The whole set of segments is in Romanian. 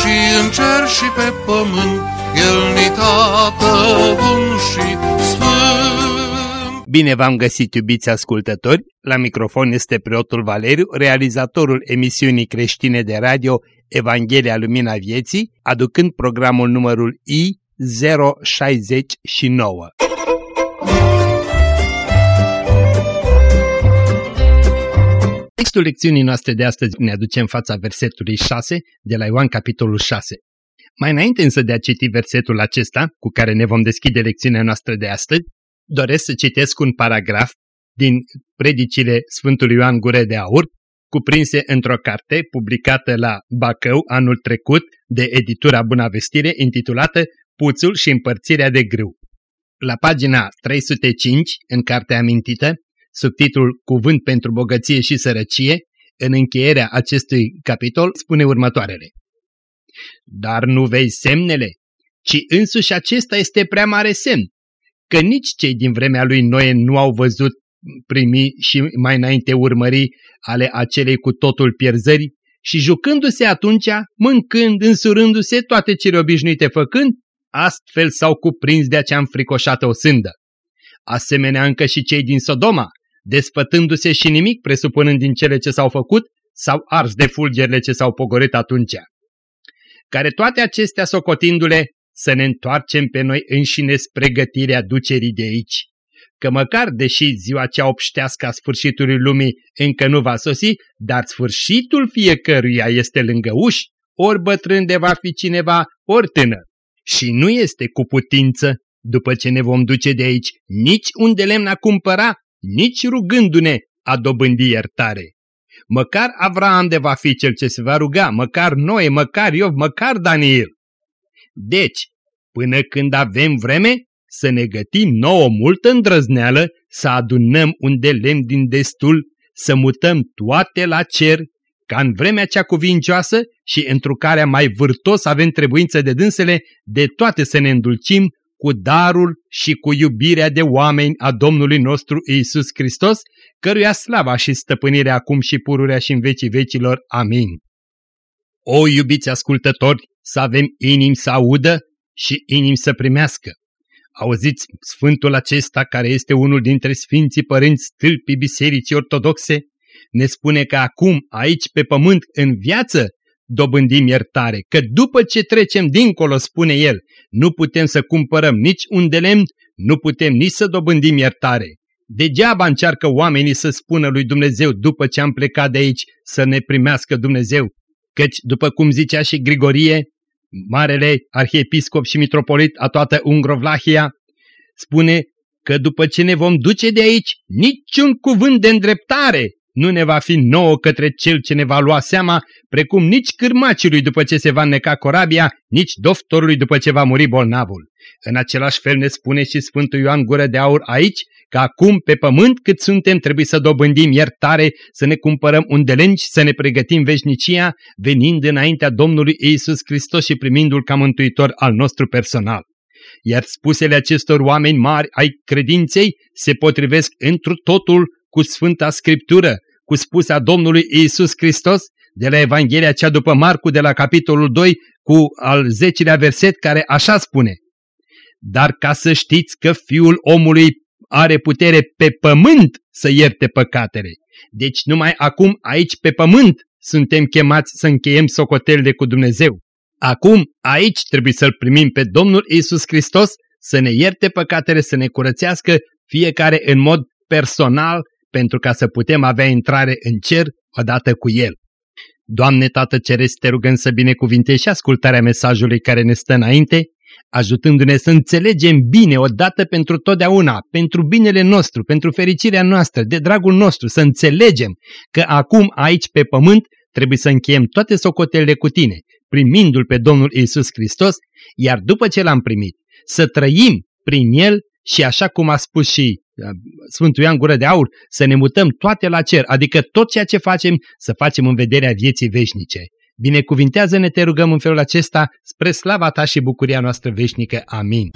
și în cer și pe pământ, El ni tată bun și sfânt. Bine v-am găsit, iubiți ascultători! La microfon este preotul Valeriu, realizatorul emisiunii creștine de radio Evanghelia Lumina Vieții, aducând programul numărul I069. Textul lecțiunii noastre de astăzi ne aduce în fața versetului 6 de la Ioan capitolul 6. Mai înainte însă de a citi versetul acesta, cu care ne vom deschide lecțiunea noastră de astăzi, doresc să citesc un paragraf din predicile Sfântului Ioan Gure de Aur, cuprinse într-o carte publicată la Bacău anul trecut de editura Bunavestire, intitulată Puțul și împărțirea de grâu. La pagina 305, în cartea amintită, sub titlul Cuvânt pentru bogăție și sărăcie, în încheierea acestui capitol spune următoarele. Dar nu vei semnele, ci însuși acesta este prea mare semn, că nici cei din vremea lui Noe nu au văzut primi și mai înainte urmări ale acelei cu totul pierzări și jucându-se atunci, mâncând, însurându-se toate cele obișnuite făcând, astfel s-au cuprins de acea înfricoșată o sândă. Asemenea încă și cei din Sodoma, despătându-se și nimic presupunând din cele ce s-au făcut, s-au ars de fulgerile ce s-au pogorit atunci. Care toate acestea socotindu-le, să ne întoarcem pe noi înșine spre gătirea ducerii de aici. Că măcar, deși ziua cea obștească a sfârșitului lumii încă nu va sosi, dar sfârșitul fiecăruia este lângă uși, ori bătrân de va fi cineva, ori tânăr. Și nu este cu putință, după ce ne vom duce de aici, nici unde lemn a cumpăra, nici rugându-ne a dobândi iertare. Măcar Avraam de va fi cel ce se va ruga, măcar Noe, măcar Iov, măcar Daniel. Deci, până când avem vreme, să ne gătim nouă multă îndrăzneală, să adunăm un de lemn din destul, să mutăm toate la cer, ca în vremea cea cuvincioasă și într care mai vârtos avem trebuință de dânsele, de toate să ne îndulcim cu darul și cu iubirea de oameni a Domnului nostru Isus Hristos, căruia slava și stăpânirea acum și pururea și în vecii vecilor. Amin. O, iubiți ascultători, să avem inimi să audă și inimi să primească. Auziți Sfântul acesta, care este unul dintre Sfinții Părinți stâlpii Bisericii Ortodoxe, ne spune că acum, aici pe pământ, în viață, dobândim iertare, că după ce trecem dincolo, spune el, nu putem să cumpărăm nici un de lemn, nu putem nici să dobândim iertare. Degeaba încearcă oamenii să spună lui Dumnezeu după ce am plecat de aici să ne primească Dumnezeu, căci, după cum zicea și Grigorie, marele arhiepiscop și mitropolit a toată Ungrovlahia, spune că după ce ne vom duce de aici, niciun cuvânt de îndreptare nu ne va fi nouă către cel ce ne va lua seama, precum nici cârmaciului după ce se va neca corabia, nici doftorului după ce va muri bolnavul. În același fel ne spune și Sfântul Ioan Gură de Aur aici, că acum pe pământ cât suntem trebuie să dobândim iertare, să ne cumpărăm un delenci, să ne pregătim veșnicia, venind înaintea Domnului Iisus Hristos și primindu-L ca mântuitor al nostru personal. Iar spusele acestor oameni mari ai credinței se potrivesc întru totul cu Sfânta Scriptură, cu spusea Domnului Iisus Hristos, de la Evanghelia cea după Marcu, de la capitolul 2, cu al 10-lea verset, care așa spune. Dar ca să știți că Fiul omului are putere pe pământ să ierte păcatele. Deci numai acum, aici pe pământ, suntem chemați să încheiem socotelde cu Dumnezeu. Acum, aici trebuie să-L primim pe Domnul Isus Hristos să ne ierte păcatele, să ne curățească fiecare în mod personal pentru ca să putem avea intrare în cer odată cu El. Doamne Tată Ceresc, te rugăm să binecuvintești și ascultarea mesajului care ne stă înainte, ajutându-ne să înțelegem bine odată pentru totdeauna, pentru binele nostru, pentru fericirea noastră, de dragul nostru, să înțelegem că acum aici pe pământ trebuie să încheiem toate socotelele cu tine, primindu-L pe Domnul Isus Hristos, iar după ce L-am primit, să trăim prin El și așa cum a spus și uh, Sfântul Ioan Gură de Aur, să ne mutăm toate la cer, adică tot ceea ce facem să facem în vederea vieții veșnice. Binecuvintează-ne, te rugăm în felul acesta, spre slava ta și bucuria noastră veșnică. Amin.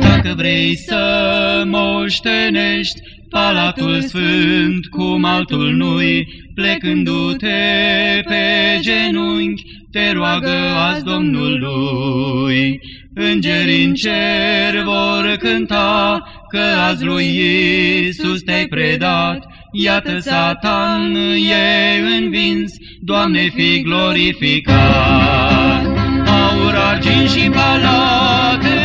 Dacă vrei să moștenești Palatul Sfânt cum altul nu-i, plecându-te pe genunchi, te roagă azi Domnului. Îngerii în cer vor cânta că azi lui Iisus te-ai predat, Iată Satan e învins, Doamne fi glorificat. Aur, argint și palate,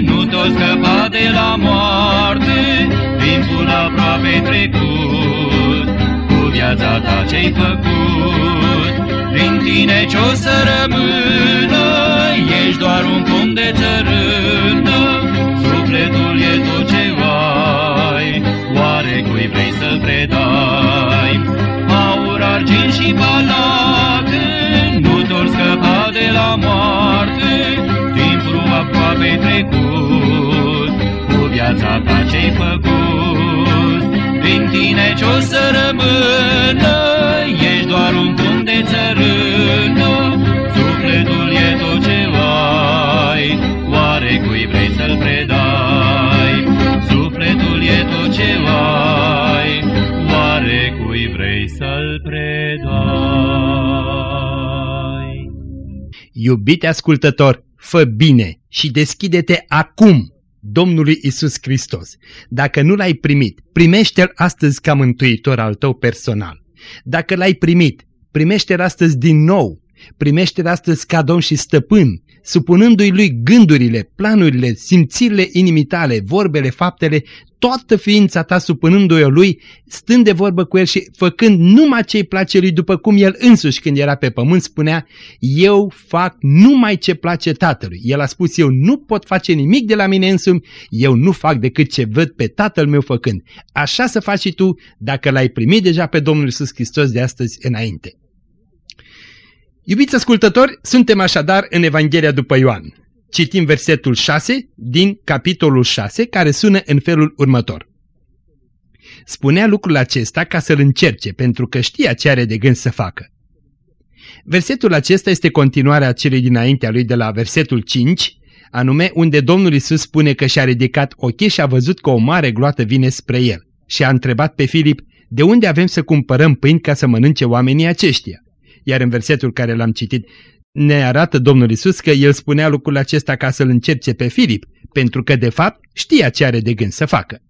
nu tot scăpa de la moarte, timpul aproape trecut, cu viața ta ce-ai făcut. Prin tine ce-o să rămână, ești doar un pom de țărână, sufletul e tot ce ai, oare cui vrei să predai? Aur, argint și palate, nu doar scăpa de la moarte, timpul aproape trecut, cu viața ta ce-ai făcut. Din tine ce-o să rămână, ești doar un pom de țărână, sufletul e tot ce ai, oare cui vrei să-l predai? Sufletul e tot ce ai, oare cui vrei să-l predai? Iubite ascultător, fă bine și deschide-te acum Domnului Isus Hristos. Dacă nu l-ai primit, primește-L astăzi ca mântuitor al tău personal. Dacă l-ai primit, primește-L astăzi din nou. Primește-L astăzi ca Domn și Stăpân, supunându-i Lui gândurile, planurile, simțirile inimii tale, vorbele, faptele, toată ființa ta supunându-i Lui, stând de vorbă cu El și făcând numai ce-i place Lui, după cum El însuși când era pe pământ spunea, eu fac numai ce place Tatălui. El a spus, eu nu pot face nimic de la mine însumi, eu nu fac decât ce văd pe Tatăl meu făcând. Așa să faci și tu dacă l-ai primit deja pe Domnul Iisus Hristos de astăzi înainte. Iubiți ascultători, suntem așadar în Evanghelia după Ioan. Citim versetul 6 din capitolul 6, care sună în felul următor. Spunea lucrul acesta ca să-l încerce, pentru că știa ce are de gând să facă. Versetul acesta este continuarea celui dinaintea lui de la versetul 5, anume unde Domnul Isus spune că și-a ridicat ochii și a văzut că o mare gloată vine spre el și a întrebat pe Filip, de unde avem să cumpărăm pâini ca să mănânce oamenii aceștia? Iar în versetul care l-am citit ne arată Domnul Isus că el spunea lucrul acesta ca să-l încerce pe Filip, pentru că de fapt știa ce are de gând să facă.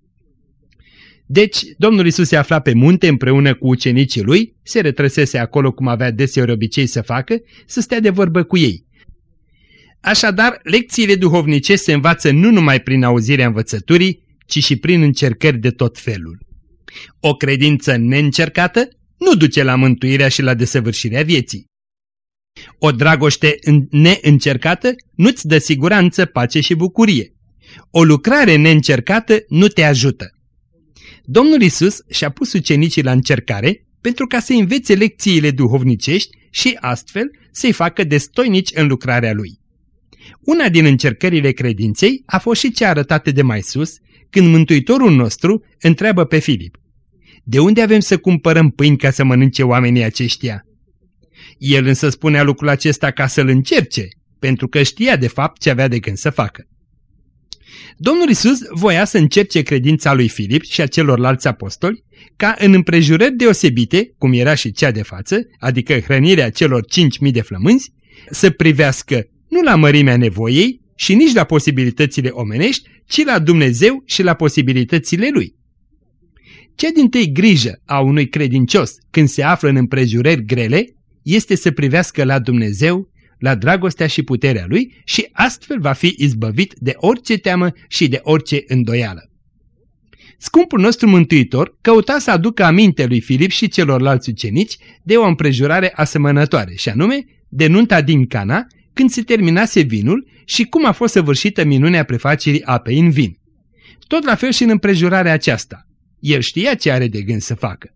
Deci, Domnul Isus se afla pe munte împreună cu ucenicii lui, se retrăsese acolo cum avea deseori obicei să facă, să stea de vorbă cu ei. Așadar, lecțiile duhovnice se învață nu numai prin auzirea învățăturii, ci și prin încercări de tot felul. O credință neîncercată nu duce la mântuirea și la desăvârșirea vieții. O dragoste neîncercată nu-ți dă siguranță, pace și bucurie. O lucrare neîncercată nu te ajută. Domnul Isus și-a pus ucenicii la încercare pentru ca să învețe lecțiile duhovnicești și astfel să-i facă destoinici în lucrarea lui. Una din încercările credinței a fost și cea arătată de mai sus, când Mântuitorul nostru întreabă pe Filip, De unde avem să cumpărăm pâini ca să mănânce oamenii aceștia? El însă spunea lucrul acesta ca să-l încerce, pentru că știa de fapt ce avea de gând să facă. Domnul Isus voia să încerce credința lui Filip și a celorlalți apostoli, ca în împrejurări deosebite, cum era și cea de față, adică hrănirea celor cinci mii de flămânzi, să privească nu la mărimea nevoiei și nici la posibilitățile omenești, ci la Dumnezeu și la posibilitățile Lui. Cea din tâi grijă a unui credincios când se află în împrejurări grele este să privească la Dumnezeu, la dragostea și puterea Lui și astfel va fi izbăvit de orice teamă și de orice îndoială. Scumpul nostru mântuitor căuta să aducă aminte lui Filip și celorlalți ucenici de o împrejurare asemănătoare, și anume de nunta din Cana, când se terminase vinul și cum a fost săvârșită minunea prefacerii apei în vin. Tot la fel și în împrejurarea aceasta. El știa ce are de gând să facă.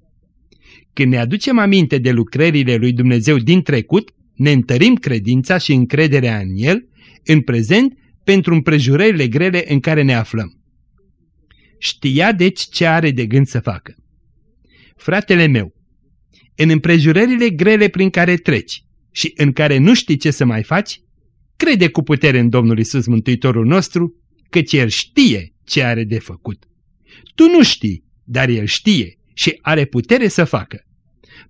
Când ne aducem aminte de lucrările lui Dumnezeu din trecut, ne întărim credința și încrederea în El, în prezent, pentru împrejurările grele în care ne aflăm. Știa deci ce are de gând să facă. Fratele meu, în împrejurările grele prin care treci și în care nu știi ce să mai faci, crede cu putere în Domnul Isus Mântuitorul nostru, căci El știe ce are de făcut. Tu nu știi, dar El știe și are putere să facă.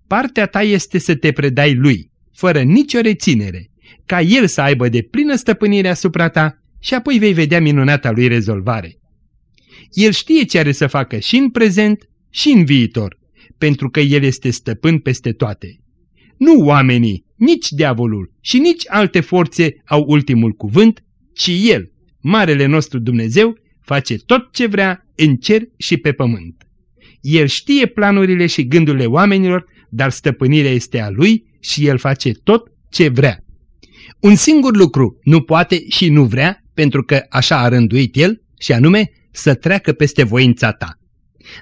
Partea ta este să te predai Lui, fără nicio reținere, ca El să aibă de plină stăpânire asupra ta și apoi vei vedea minunata Lui rezolvare. El știe ce are să facă și în prezent și în viitor, pentru că El este stăpân peste toate. Nu oamenii, nici diavolul și nici alte forțe au ultimul cuvânt, ci El, Marele nostru Dumnezeu, face tot ce vrea în cer și pe pământ. El știe planurile și gândurile oamenilor, dar stăpânirea este a Lui și El face tot ce vrea. Un singur lucru nu poate și nu vrea, pentru că așa a rânduit El, și anume să treacă peste voința ta.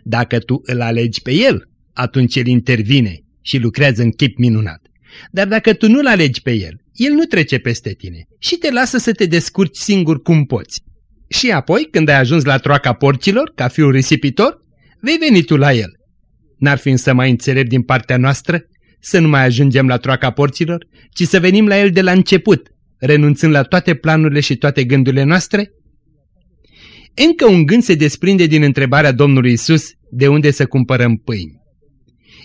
Dacă tu îl alegi pe El, atunci El intervine și lucrează în chip minunat. Dar dacă tu nu-L alegi pe El, El nu trece peste tine și te lasă să te descurci singur cum poți. Și apoi, când ai ajuns la troaca porcilor, ca fiul risipitor, vei veni tu la El. N-ar fi însă mai înțelept din partea noastră să nu mai ajungem la troaca porților, ci să venim la El de la început, renunțând la toate planurile și toate gândurile noastre? Încă un gând se desprinde din întrebarea Domnului Isus de unde să cumpărăm pâini.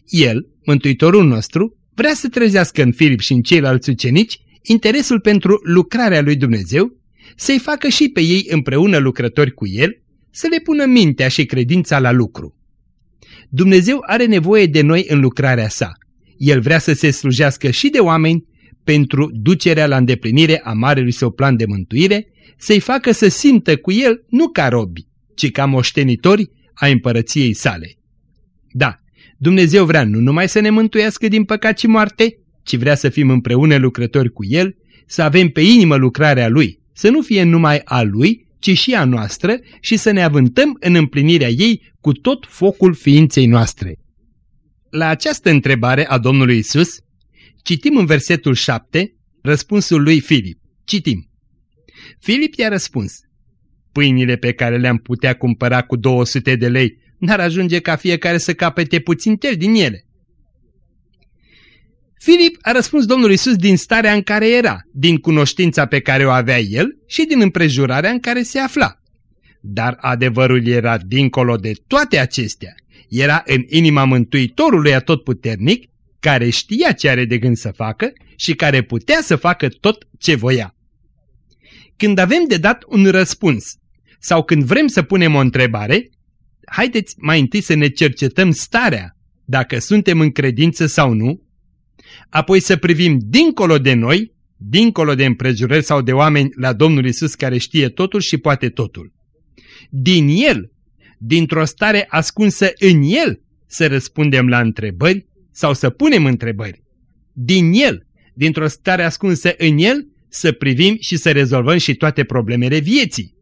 El, Mântuitorul nostru, vrea să trezească în Filip și în ceilalți ucenici interesul pentru lucrarea lui Dumnezeu, să-i facă și pe ei împreună lucrători cu el, să le pună mintea și credința la lucru. Dumnezeu are nevoie de noi în lucrarea sa. El vrea să se slujească și de oameni pentru ducerea la îndeplinire a marelui său plan de mântuire, să-i facă să simtă cu el nu ca robi, ci ca moștenitori a împărăției sale. Da, Dumnezeu vrea nu numai să ne mântuiască din păcat și moarte, ci vrea să fim împreună lucrători cu El, să avem pe inimă lucrarea Lui, să nu fie numai a Lui, ci și a noastră și să ne avântăm în împlinirea ei cu tot focul ființei noastre. La această întrebare a Domnului Isus, citim în versetul 7 răspunsul lui Filip. Citim. Filip i-a răspuns, Pâinile pe care le-am putea cumpăra cu 200 de lei n-ar ajunge ca fiecare să capete puțin tel din ele. Filip a răspuns Domnului Isus din starea în care era, din cunoștința pe care o avea el și din împrejurarea în care se afla. Dar adevărul era dincolo de toate acestea. Era în inima Mântuitorului atotputernic, care știa ce are de gând să facă și care putea să facă tot ce voia. Când avem de dat un răspuns sau când vrem să punem o întrebare, haideți mai întâi să ne cercetăm starea, dacă suntem în credință sau nu, apoi să privim dincolo de noi, dincolo de împrejurări sau de oameni la Domnul Isus care știe totul și poate totul. Din El, dintr-o stare ascunsă în El, să răspundem la întrebări sau să punem întrebări. Din El, dintr-o stare ascunsă în El, să privim și să rezolvăm și toate problemele vieții.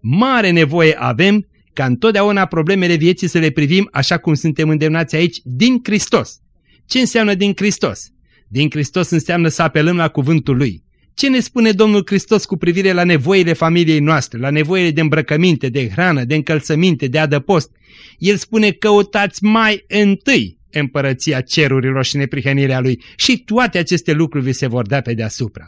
Mare nevoie avem ca întotdeauna problemele vieții să le privim așa cum suntem îndemnați aici, din Hristos. Ce înseamnă din Hristos? Din Hristos înseamnă să apelăm la cuvântul Lui. Ce ne spune Domnul Hristos cu privire la nevoile familiei noastre, la nevoile de îmbrăcăminte, de hrană, de încălțăminte, de adăpost? El spune căutați mai întâi împărăția cerurilor și neprihănirea Lui și toate aceste lucruri vi se vor da pe deasupra.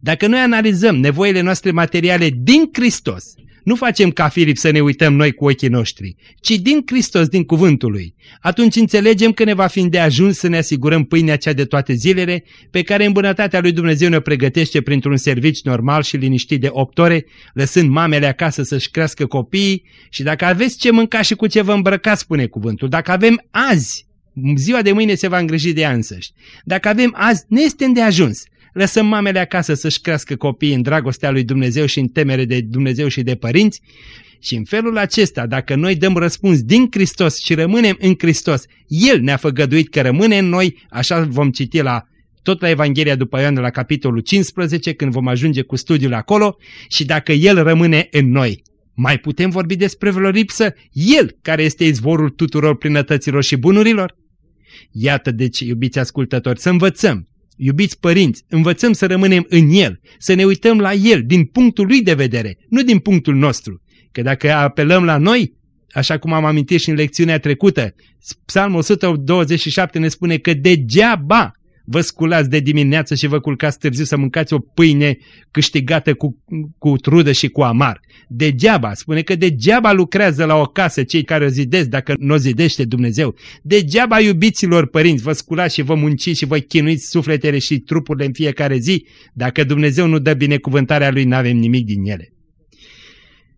Dacă noi analizăm nevoile noastre materiale din Hristos, nu facem ca Filip să ne uităm noi cu ochii noștri, ci din Hristos, din cuvântul lui. Atunci înțelegem că ne va fi de ajuns să ne asigurăm pâinea cea de toate zilele, pe care în bunătatea lui Dumnezeu ne pregătește printr-un servici normal și liniștit de 8 ore, lăsând mamele acasă să-și crească copiii și dacă aveți ce mânca și cu ce vă îmbrăcați, spune cuvântul, dacă avem azi ziua de mâine se va îngriji de ea însăși. Dacă avem azi, ne este ajuns lăsăm mamele acasă să-și crească copiii în dragostea lui Dumnezeu și în temere de Dumnezeu și de părinți și în felul acesta, dacă noi dăm răspuns din Hristos și rămânem în Hristos, El ne-a făgăduit că rămâne în noi, așa vom citi la tot la Evanghelia după Ioan la capitolul 15, când vom ajunge cu studiul acolo, și dacă El rămâne în noi, Mai putem vorbi despre vreo lipsă? El, care este izvorul tuturor plinătăților și bunurilor? Iată deci, iubiți ascultători, să învățăm. Iubiți părinți, învățăm să rămânem în El, să ne uităm la El din punctul lui de vedere, nu din punctul nostru. Că dacă apelăm la noi, așa cum am amintit și în lecțiunea trecută, Psalmul 127 ne spune că degeaba vă sculați de dimineață și vă culcați târziu să mâncați o pâine câștigată cu, cu trudă și cu amar. Degeaba, spune că degeaba lucrează la o casă cei care o zidesc dacă nu o zidește Dumnezeu. Degeaba, iubiților părinți, vă sculați și vă munciți și vă chinuiți sufletele și trupurile în fiecare zi. Dacă Dumnezeu nu dă binecuvântarea Lui, nu avem nimic din ele.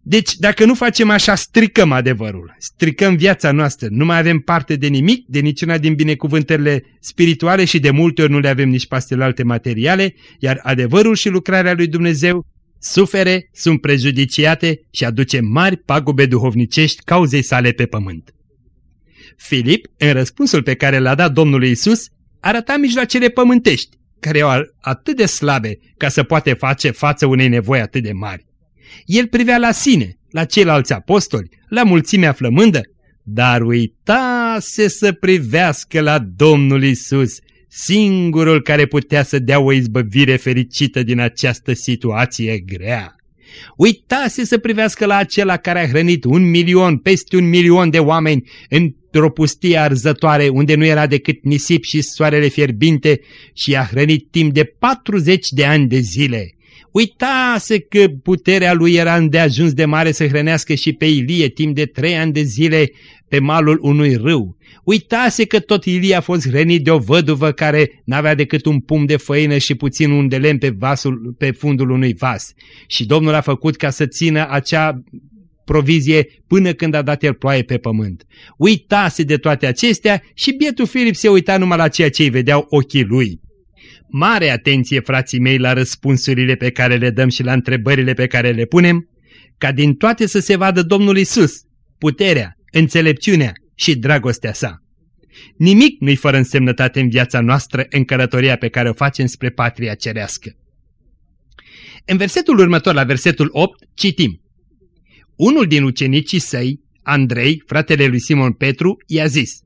Deci, dacă nu facem așa, stricăm adevărul, stricăm viața noastră, nu mai avem parte de nimic, de niciuna din binecuvântările spirituale și de multe ori nu le avem nici pastele alte materiale, iar adevărul și lucrarea lui Dumnezeu sufere, sunt prejudiciate și aduce mari pagube duhovnicești cauzei sale pe pământ. Filip, în răspunsul pe care l-a dat Domnului Isus, arăta mijloacele pământești, care au atât de slabe ca să poate face față unei nevoi atât de mari. El privea la sine, la ceilalți apostoli, la mulțimea flămândă, dar uitase să privească la Domnul Isus, singurul care putea să dea o izbăvire fericită din această situație grea. Uitase să privească la acela care a hrănit un milion, peste un milion de oameni într-o pustie arzătoare unde nu era decât nisip și soarele fierbinte și a hrănit timp de 40 de ani de zile. Uitase că puterea lui era îndeajuns de mare să hrănească și pe Ilie timp de trei ani de zile pe malul unui râu. Uitase că tot Ilie a fost hrănit de o văduvă care n-avea decât un pum de făină și puțin un de lemn pe, vasul, pe fundul unui vas. Și Domnul a făcut ca să țină acea provizie până când a dat el ploaie pe pământ. Uitase de toate acestea și bietul Filip se uita numai la ceea ce îi vedeau ochii lui. Mare atenție, frații mei, la răspunsurile pe care le dăm și la întrebările pe care le punem, ca din toate să se vadă Domnul Isus, puterea, înțelepciunea și dragostea sa. Nimic nu-i fără însemnătate în viața noastră în călătoria pe care o facem spre patria cerească. În versetul următor, la versetul 8, citim. Unul din ucenicii săi, Andrei, fratele lui Simon Petru, i-a zis,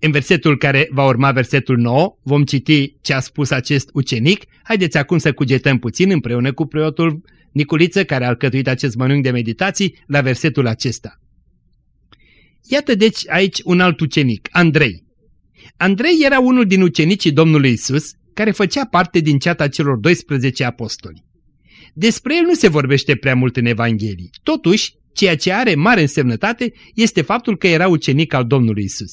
în versetul care va urma versetul 9 vom citi ce a spus acest ucenic. Haideți acum să cugetăm puțin împreună cu preotul Niculiță care a alcătuit acest mănânc de meditații la versetul acesta. Iată deci aici un alt ucenic, Andrei. Andrei era unul din ucenicii Domnului Isus, care făcea parte din ceata celor 12 apostoli. Despre el nu se vorbește prea mult în Evanghelie. Totuși, ceea ce are mare însemnătate este faptul că era ucenic al Domnului Isus.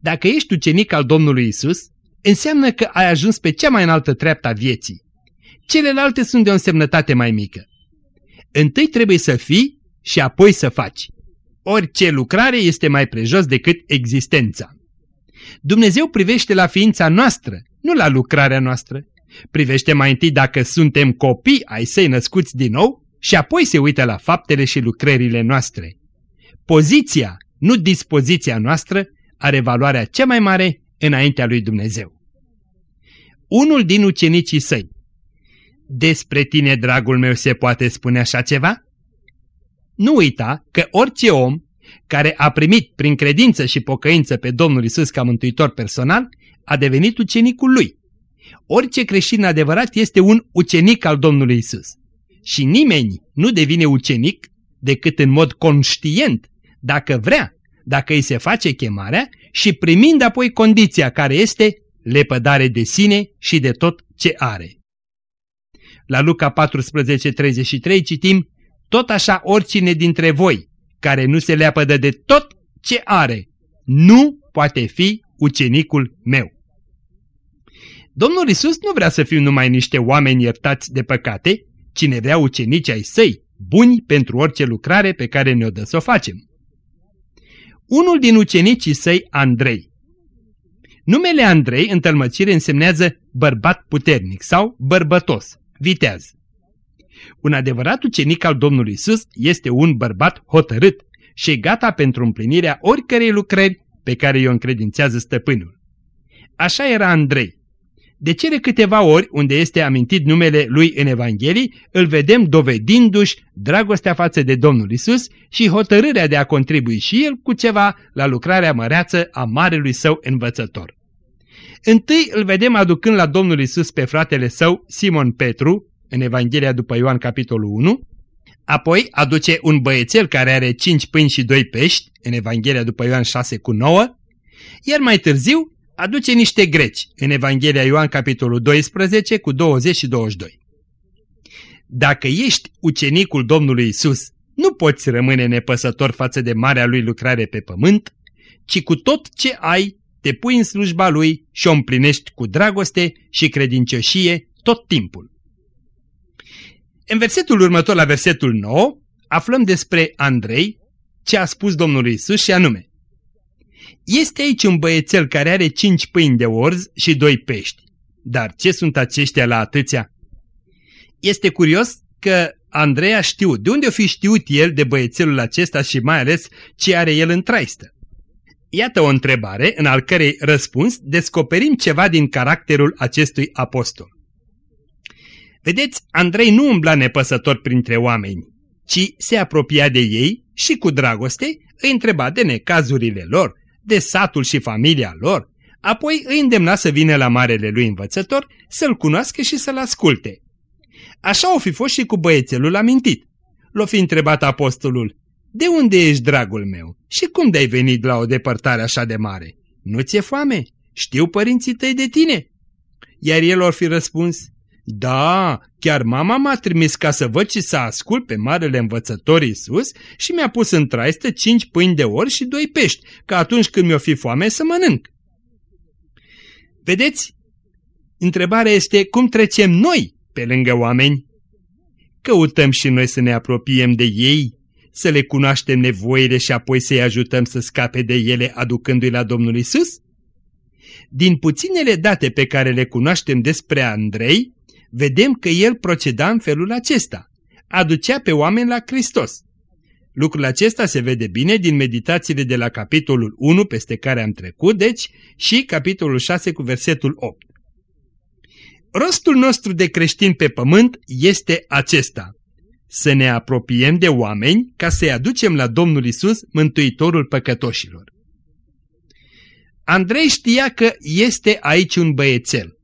Dacă ești ucenic al Domnului Isus, înseamnă că ai ajuns pe cea mai înaltă treaptă a vieții. Celelalte sunt de o însemnătate mai mică. Întâi trebuie să fii și apoi să faci. Orice lucrare este mai prejos decât existența. Dumnezeu privește la ființa noastră, nu la lucrarea noastră. Privește mai întâi dacă suntem copii ai săi născuți din nou și apoi se uită la faptele și lucrările noastre. Poziția, nu dispoziția noastră, are valoarea cea mai mare înaintea lui Dumnezeu. Unul din ucenicii săi. Despre tine, dragul meu, se poate spune așa ceva? Nu uita că orice om care a primit prin credință și pocăință pe Domnul Isus ca mântuitor personal, a devenit ucenicul lui. Orice creștin adevărat este un ucenic al Domnului Isus. Și nimeni nu devine ucenic decât în mod conștient, dacă vrea dacă îi se face chemarea și primind apoi condiția care este lepădare de sine și de tot ce are. La Luca 14:33 citim, tot așa oricine dintre voi care nu se leapădă de tot ce are, nu poate fi ucenicul meu. Domnul Isus nu vrea să fim numai niște oameni iertați de păcate, ci ne vrea ucenici ai săi, buni pentru orice lucrare pe care ne-o dă să o facem unul din ucenicii săi, Andrei. Numele Andrei în tălmăcire însemnează bărbat puternic sau bărbătos, viteaz. Un adevărat ucenic al Domnului Isus este un bărbat hotărât și gata pentru împlinirea oricărei lucrări pe care i-o încredințează stăpânul. Așa era Andrei. De cele câteva ori unde este amintit numele lui în Evanghelii, îl vedem dovedindu-și dragostea față de Domnul Isus și hotărârea de a contribui și el cu ceva la lucrarea măreață a marelui său învățător. Întâi îl vedem aducând la Domnul Isus pe fratele său, Simon Petru, în Evanghelia după Ioan capitolul 1, apoi aduce un băiețel care are 5 pâini și 2 pești, în Evanghelia după Ioan 6 cu 9, iar mai târziu aduce niște greci, în Evanghelia Ioan capitolul 12 cu 20 și 22. Dacă ești ucenicul Domnului Isus, nu poți rămâne nepăsător față de marea lui lucrare pe pământ, ci cu tot ce ai te pui în slujba lui și o împlinești cu dragoste și credincioșie tot timpul. În versetul următor, la versetul 9, aflăm despre Andrei ce a spus Domnul Isus și anume Este aici un băiețel care are cinci pâini de orz și doi pești. Dar ce sunt aceștia la atâția? Este curios că Andrei a știut. De unde o fi știut el de băiețelul acesta și mai ales ce are el în traistă? Iată o întrebare în al cărei răspuns descoperim ceva din caracterul acestui apostol. Vedeți, Andrei nu umbla nepăsător printre oameni, ci se apropia de ei și cu dragoste îi întreba de necazurile lor, de satul și familia lor, apoi îi îndemna să vină la marele lui învățător, să-l cunoască și să-l asculte. Așa o fi fost și cu băiețelul amintit. L-o fi întrebat apostolul, de unde ești, dragul meu? Și cum de-ai venit la o depărtare așa de mare? Nu ți-e foame? Știu părinții tăi de tine? Iar el or fi răspuns, Da, chiar mama m-a trimis ca să văd și să ascult pe marele învățător Iisus și mi-a pus în traistă cinci pâini de ori și doi pești, ca atunci când mi-o fi foame să mănânc. Vedeți? Întrebarea este cum trecem noi pe lângă oameni? Căutăm și noi să ne apropiem de ei să le cunoaștem nevoile și apoi să-i ajutăm să scape de ele aducându-i la Domnul Isus? Din puținele date pe care le cunoaștem despre Andrei, vedem că el proceda în felul acesta. Aducea pe oameni la Hristos. Lucrul acesta se vede bine din meditațiile de la capitolul 1 peste care am trecut, deci, și capitolul 6 cu versetul 8. Rostul nostru de creștin pe pământ este acesta să ne apropiem de oameni ca să-i aducem la Domnul Isus, Mântuitorul păcătoșilor. Andrei știa că este aici un băiețel.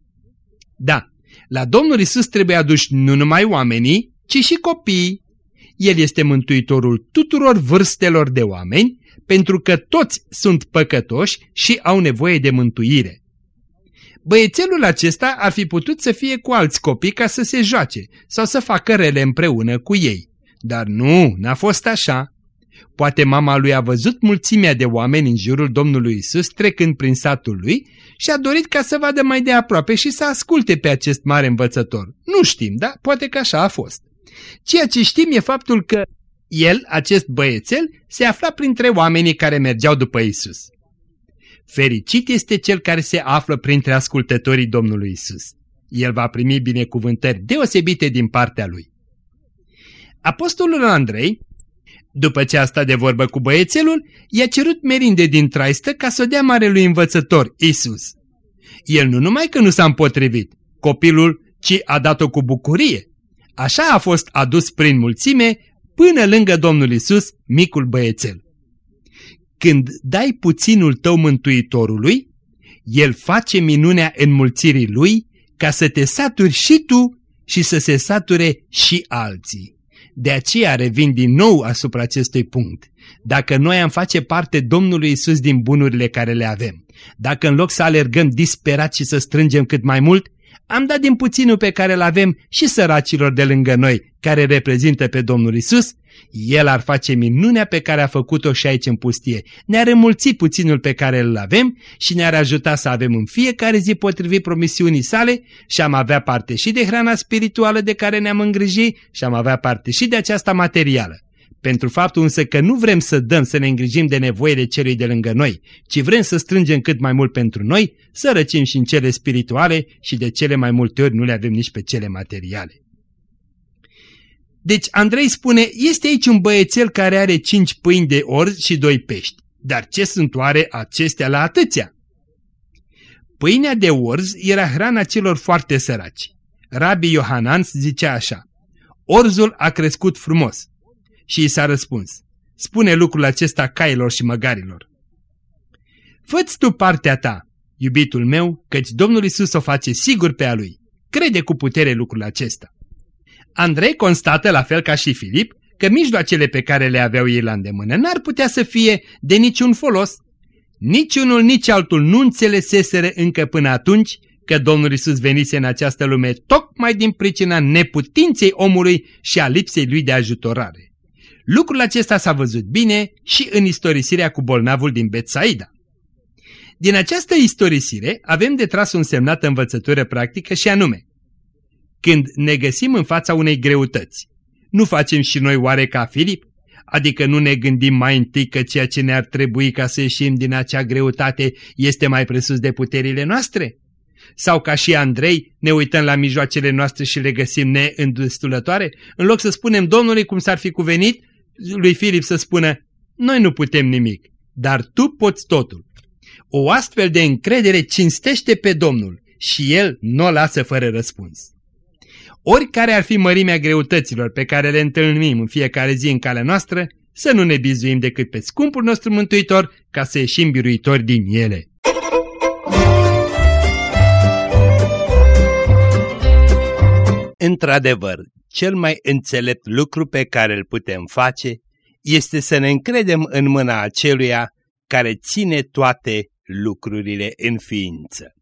Da, la Domnul Isus trebuie aduși nu numai oamenii, ci și copiii. El este mântuitorul tuturor vârstelor de oameni, pentru că toți sunt păcătoși și au nevoie de mântuire. Băiețelul acesta ar fi putut să fie cu alți copii ca să se joace sau să facă rele împreună cu ei. Dar nu, n-a fost așa. Poate mama lui a văzut mulțimea de oameni în jurul Domnului Isus trecând prin satul lui și a dorit ca să vadă mai de aproape și să asculte pe acest mare învățător. Nu știm, da? Poate că așa a fost. Ceea ce știm e faptul că el, acest băiețel, se afla printre oamenii care mergeau după Isus. Fericit este cel care se află printre ascultătorii Domnului Isus. El va primi binecuvântări deosebite din partea lui. Apostolul Andrei, după ce a stat de vorbă cu băiețelul, i-a cerut merinde din traistă ca să o dea marelui învățător, Isus. El nu numai că nu s-a împotrivit, copilul, ci a dat-o cu bucurie. Așa a fost adus prin mulțime până lângă Domnul Isus, micul băiețel. Când dai puținul tău mântuitorului, el face minunea înmulțirii lui ca să te saturi și tu și să se sature și alții. De aceea revin din nou asupra acestui punct. Dacă noi am face parte Domnului Isus din bunurile care le avem, dacă în loc să alergăm disperat și să strângem cât mai mult, am dat din puținul pe care îl avem și săracilor de lângă noi, care reprezintă pe Domnul Isus, el ar face minunea pe care a făcut-o și aici în pustie. Ne-ar înmulți puținul pe care îl avem și ne-ar ajuta să avem în fiecare zi potrivit promisiunii sale și am avea parte și de hrana spirituală de care ne-am îngrijit și am avea parte și de aceasta materială. Pentru faptul însă că nu vrem să dăm să ne îngrijim de nevoile celui de lângă noi, ci vrem să strângem cât mai mult pentru noi, să răcim și în cele spirituale și de cele mai multe ori nu le avem nici pe cele materiale. Deci Andrei spune, este aici un băiețel care are cinci pâini de orz și doi pești. Dar ce sunt oare acestea la atâția? Pâinea de orz era hrana celor foarte săraci. Rabbi Iohanans zicea așa, Orzul a crescut frumos. Și i s-a răspuns, spune lucrul acesta cailor și măgarilor. Fă-ți tu partea ta, iubitul meu, căci Domnul Isus o face sigur pe a lui. Crede cu putere lucrul acesta. Andrei constată, la fel ca și Filip, că mijloacele pe care le aveau ei la îndemână n-ar putea să fie de niciun folos. Niciunul, nici altul nu înțeleseseră încă până atunci că Domnul Isus venise în această lume tocmai din pricina neputinței omului și a lipsei lui de ajutorare. Lucrul acesta s-a văzut bine și în istorisirea cu bolnavul din Betsaida. Din această istorisire avem de tras un semnat învățătură practică și anume, când ne găsim în fața unei greutăți, nu facem și noi oare ca Filip? Adică nu ne gândim mai întâi că ceea ce ne-ar trebui ca să ieșim din acea greutate este mai presus de puterile noastre? Sau ca și Andrei, ne uităm la mijloacele noastre și le găsim neîndestulătoare? În loc să spunem Domnului cum s-ar fi cuvenit, lui Filip să spună, noi nu putem nimic, dar tu poți totul. O astfel de încredere cinstește pe Domnul și El nu o lasă fără răspuns. Oricare ar fi mărimea greutăților pe care le întâlnim în fiecare zi în calea noastră, să nu ne bizuim decât pe scumpul nostru mântuitor ca să ieșim biruitori din ele. Într-adevăr, cel mai înțelept lucru pe care îl putem face este să ne încredem în mâna aceluia care ține toate lucrurile în ființă.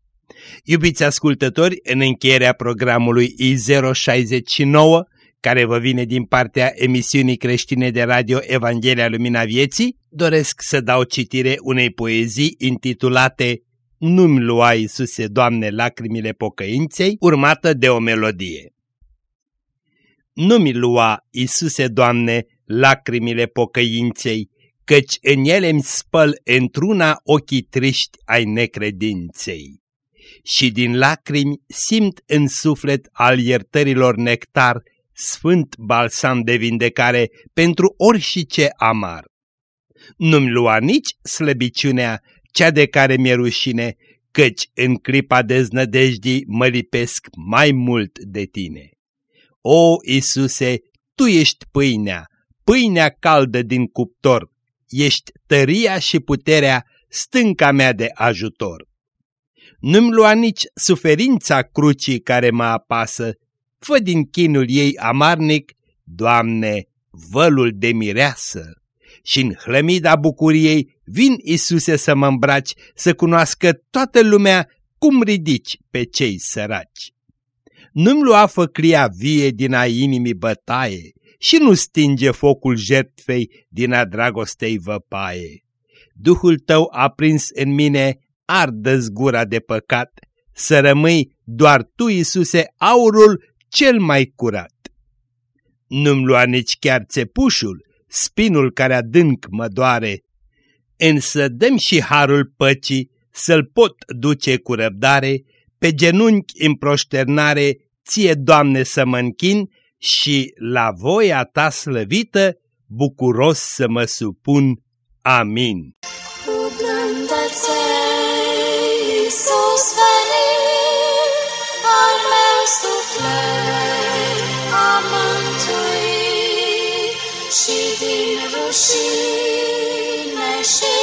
Iubiți ascultători, în încheierea programului I069, care vă vine din partea emisiunii creștine de radio Evanghelia Lumina Vieții, doresc să dau citire unei poezii intitulate Nu-mi lua, Iisuse, Doamne, lacrimile pocăinței, urmată de o melodie. Nu-mi lua, Iisuse, Doamne, lacrimile pocăinței, căci în ele-mi spăl într-una ochii triști ai necredinței și din lacrimi simt în suflet al iertărilor nectar, sfânt balsam de vindecare pentru orice amar. Nu-mi lua nici slăbiciunea, cea de care mi-e rușine, căci în clipa deznădejdii mă lipesc mai mult de tine. O, Isuse, Tu ești pâinea, pâinea caldă din cuptor, ești tăria și puterea, stânca mea de ajutor. Nu-mi lua nici suferința crucii care mă apasă, fă din chinul ei amarnic, Doamne, vălul de mireasă. și în hlămida bucuriei vin Isuse să mă îmbraci, să cunoască toată lumea cum ridici pe cei săraci. Nu-mi lua făclia vie din a inimii bătaie și nu stinge focul jertfei din a dragostei văpaie. Duhul tău aprins în mine ardă zgura de păcat, să rămâi doar tu, Iisuse, aurul cel mai curat. Nu-mi lua nici chiar țepușul, spinul care adânc mă doare, însă dăm și harul păcii să-l pot duce cu răbdare, pe genunchi în proșternare, ție, Doamne, să mă închin și la voia ta slăvită, bucuros să mă supun. Amin. și din rușine și